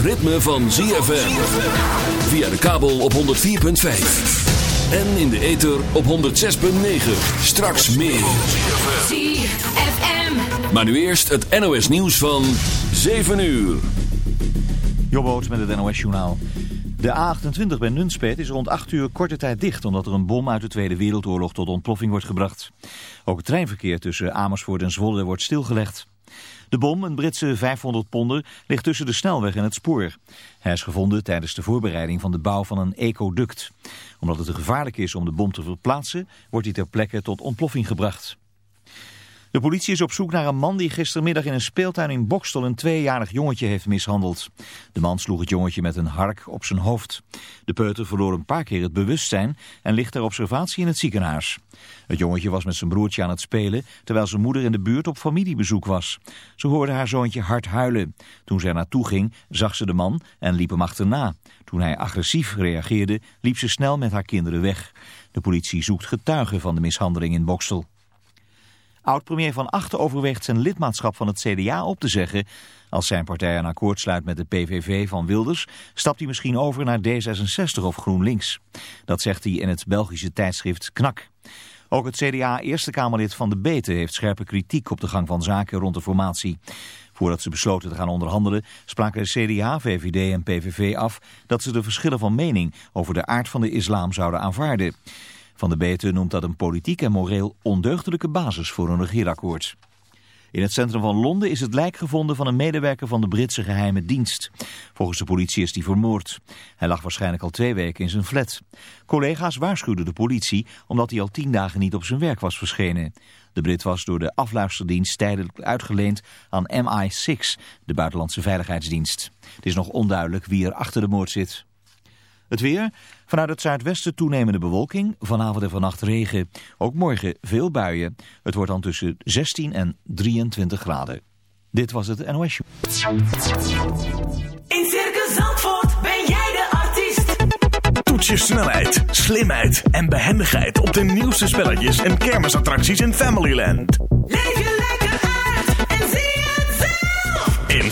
Het ritme van ZFM. Via de kabel op 104.5. En in de ether op 106.9. Straks meer. ZFM. Maar nu eerst het NOS nieuws van 7 uur. Jobboot met het NOS journaal. De A28 bij Nunspeet is rond 8 uur korte tijd dicht... omdat er een bom uit de Tweede Wereldoorlog tot ontploffing wordt gebracht. Ook het treinverkeer tussen Amersfoort en Zwolle wordt stilgelegd. De bom, een Britse 500 ponden, ligt tussen de snelweg en het spoor. Hij is gevonden tijdens de voorbereiding van de bouw van een ecoduct. Omdat het gevaarlijk is om de bom te verplaatsen, wordt hij ter plekke tot ontploffing gebracht. De politie is op zoek naar een man die gistermiddag in een speeltuin in Bokstel een tweejarig jongetje heeft mishandeld. De man sloeg het jongetje met een hark op zijn hoofd. De peuter verloor een paar keer het bewustzijn en ligt ter observatie in het ziekenhuis. Het jongetje was met zijn broertje aan het spelen terwijl zijn moeder in de buurt op familiebezoek was. Ze hoorde haar zoontje hard huilen. Toen er naartoe ging zag ze de man en liep hem achterna. Toen hij agressief reageerde liep ze snel met haar kinderen weg. De politie zoekt getuigen van de mishandeling in Bokstel. Oud-premier Van Achten overweegt zijn lidmaatschap van het CDA op te zeggen. Als zijn partij een akkoord sluit met de PVV van Wilders, stapt hij misschien over naar D66 of GroenLinks. Dat zegt hij in het Belgische tijdschrift KNAK. Ook het CDA Eerste Kamerlid Van de Beten heeft scherpe kritiek op de gang van zaken rond de formatie. Voordat ze besloten te gaan onderhandelen spraken CDA, VVD en PVV af dat ze de verschillen van mening over de aard van de islam zouden aanvaarden. Van de Beten noemt dat een politiek en moreel ondeugdelijke basis voor een regeerakkoord. In het centrum van Londen is het lijk gevonden van een medewerker van de Britse geheime dienst. Volgens de politie is hij vermoord. Hij lag waarschijnlijk al twee weken in zijn flat. Collega's waarschuwden de politie omdat hij al tien dagen niet op zijn werk was verschenen. De Brit was door de afluisterdienst tijdelijk uitgeleend aan MI6, de buitenlandse veiligheidsdienst. Het is nog onduidelijk wie er achter de moord zit. Het weer. Vanuit het zuidwesten toenemende bewolking. Vanavond en vannacht regen. Ook morgen veel buien. Het wordt dan tussen 16 en 23 graden. Dit was het NOS Show. In Circus Zandvoort ben jij de artiest. Toets je snelheid, slimheid en behendigheid op de nieuwste spelletjes en kermisattracties in Familyland. Leef je lekker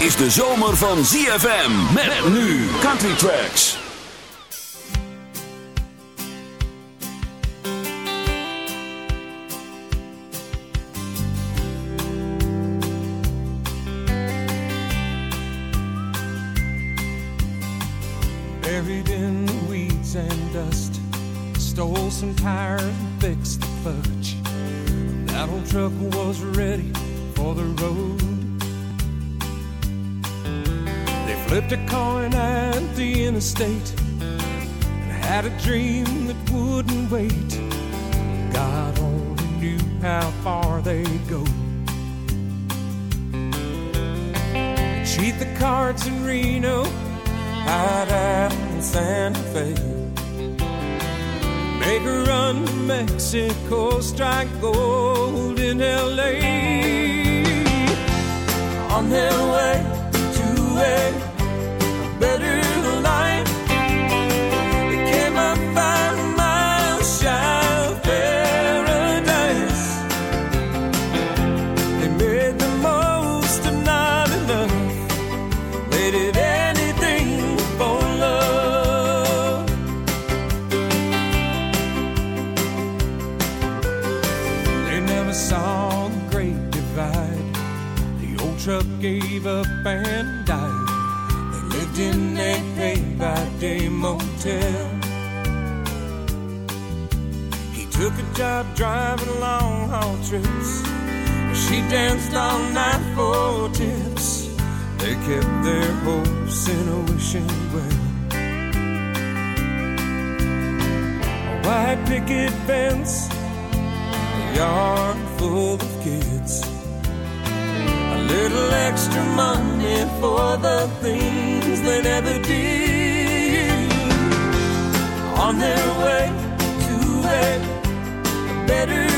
Is de zomer van ZFM. Met nu Country Tracks. Buried in weeds and dust. Stole some tires and fixed the fudge. That old truck was ready for the road. Flipped a coin at the interstate and had a dream that wouldn't wait. God only knew how far they'd go. Cheat the cards in Reno, hide out in Santa Fe. Make a run to Mexico, strike gold in LA. On their way to a better day motel. He took a job driving long haul trips. She danced all night for tips. They kept their hopes in a wishing well. A white picket fence, a yard full of kids. A little extra money for the things they never did. On their way to a better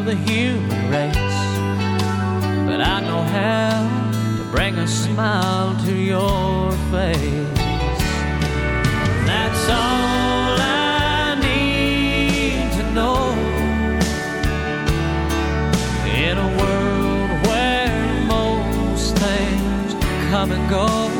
of the human race. But I know how to bring a smile to your face. That's all I need to know. In a world where most things come and go,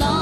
I'm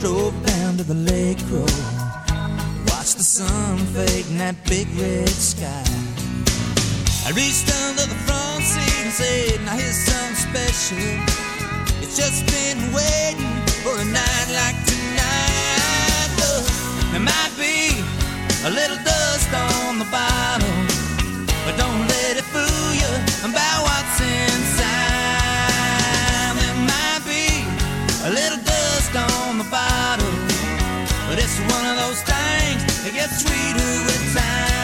drove down to the lake road. Watched the sun fade in that big red sky. I reached under the front seat and said, Now here's something special. It's just been waiting for a night like tonight. There might be a little dust on the bottom, but it's one of those things that gets sweeter with time.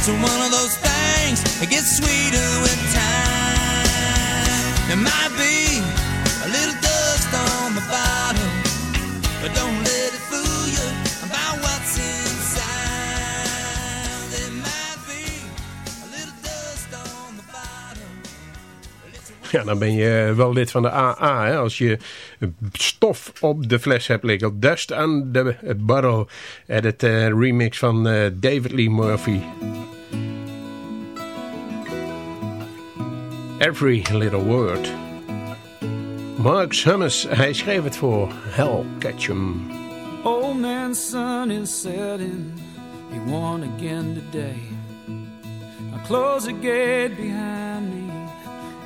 It's one of those things that gets sweeter with time. There might be a little dust on the bottom. But don't let it fool you about what's inside. There might be a little dust on the bottom. Ja, dan ben je wel lid van de AA hè, als je stof op de fles hebt liggen. Dust on the Bottle. En het eh, remix van eh, David Lee Murphy. Every Little Word. Mark Summers, hij schreef het voor Hell Ketchum. Old man's sun is setting. He won again today. I close the gate behind me.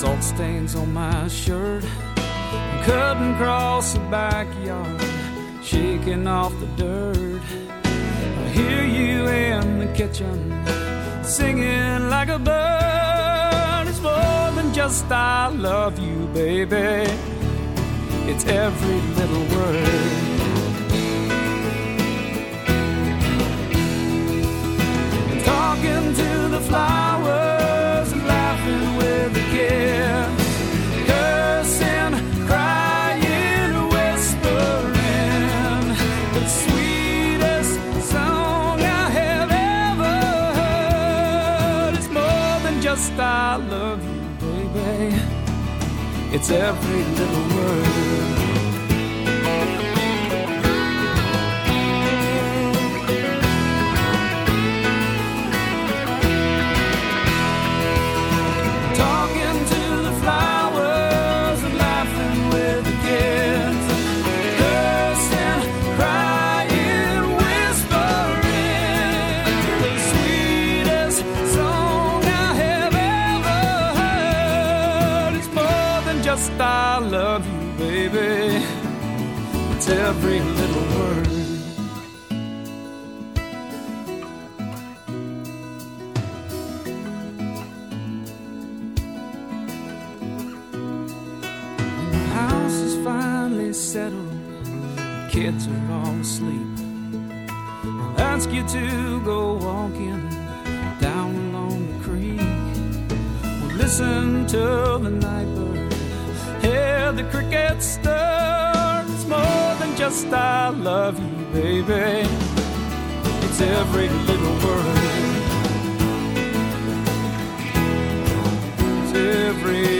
salt stains on my shirt. I'm cutting across the backyard, shaking off the dirt. I hear you in the kitchen, singing like a bird. It's more than just I love you, baby. It's every little word. Love you, baby. It's every little word. Finally settled, kids are all asleep. I'll ask you to go walking down along the creek. We'll listen to the night bird, hear the crickets stir. It's more than just I love you, baby. It's every little word. It's every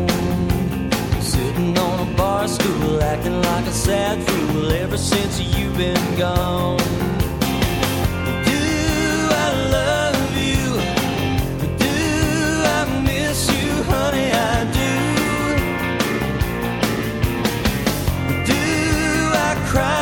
Bar stool, acting like a sad fool ever since you've been gone. Do I love you? Do I miss you, honey? I do. Do I cry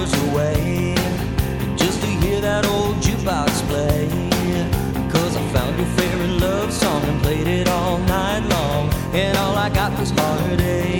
dollars away just to hear that old jukebox play. Cause I found your favorite love song and played it all night long, and all I got was heartache.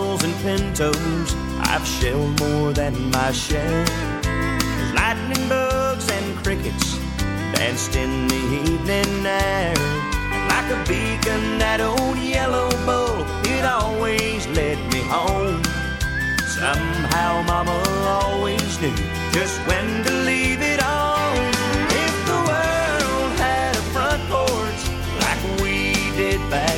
pintos, I've shelled more than my share. Lightning bugs and crickets danced in the evening air. Like a beacon, that old yellow bull, it always led me home. Somehow Mama always knew just when to leave it on. If the world had a front porch like we did back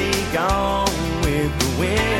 be gone with the wind.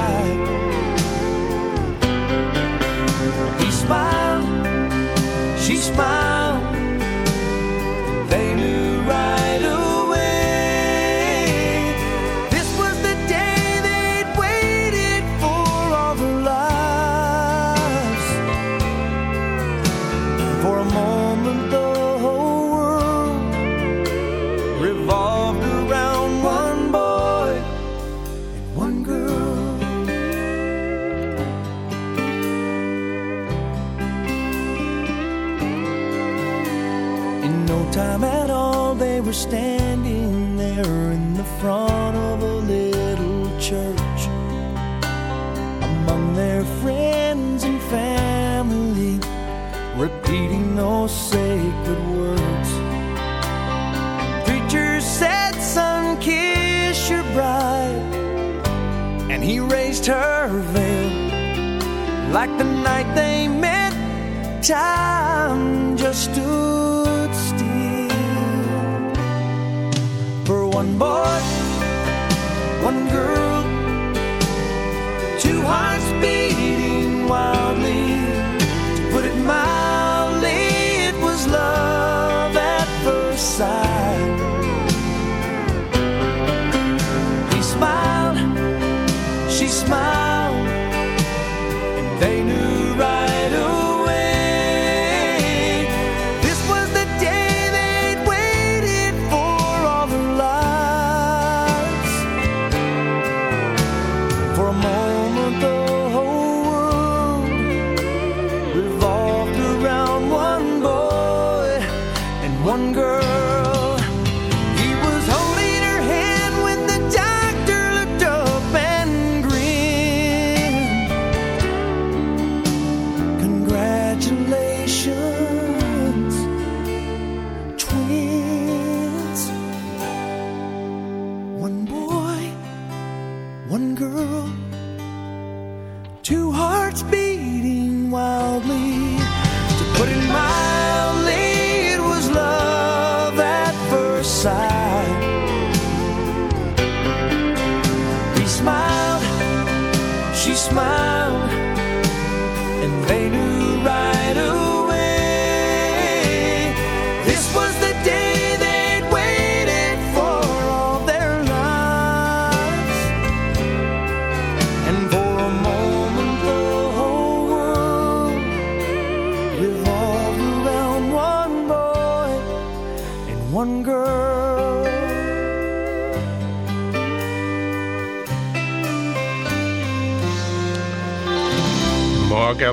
Smiled, she smiled. Like the night they met. Time just stood still for one boy, one girl, two hearts beating wildly. To put it mildly, it was love at first sight.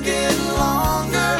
getting longer.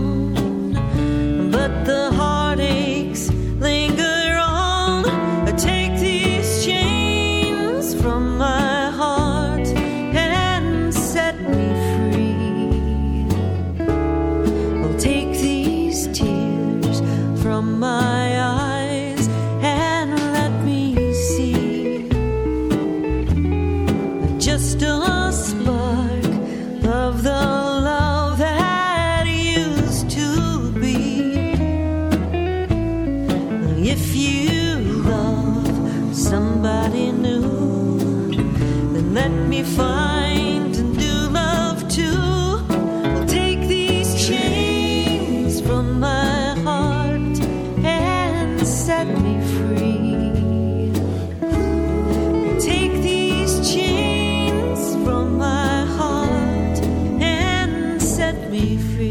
me feel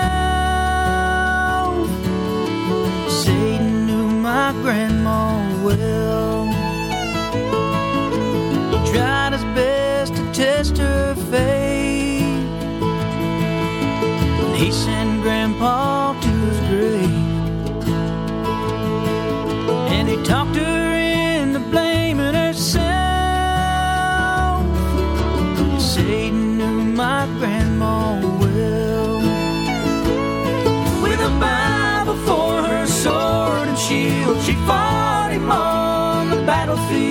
grandma well. He tried his best to test her faith. He sent grandpa battlefield.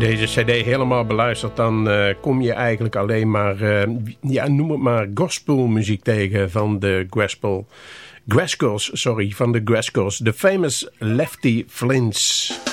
deze cd helemaal beluistert, dan eh, kom je eigenlijk alleen maar, uh, ja, noem het maar gospelmuziek tegen van de gospel. Graskels, sorry, van de Graskels. de famous Lefty Flints.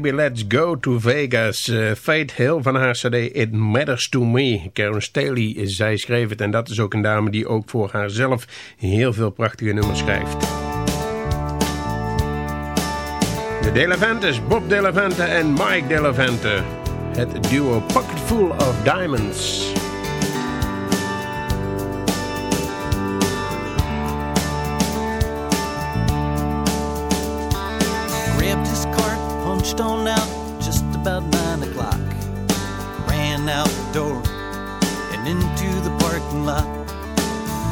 Baby, let's go to Vegas. Uh, Hill van haar cd It Matters to Me. Karen Staley, zij schreef het en dat is ook een dame die ook voor haarzelf heel veel prachtige nummers schrijft. De Delavantes, Bob Delavante en Mike Delavante. Het duo Pocket Full of Diamonds. Punched on out just about nine o'clock. Ran out the door and into the parking lot.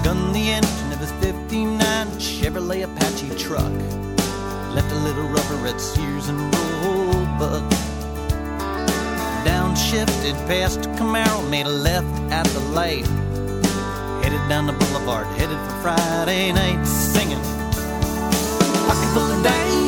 Gunned the engine of his 59 Chevrolet Apache truck. Left a little rubber at Sears and Roebuck. Downshifted past Camaro, made a left at the light. Headed down the boulevard, headed for Friday night, singing. Pocket full of diamonds,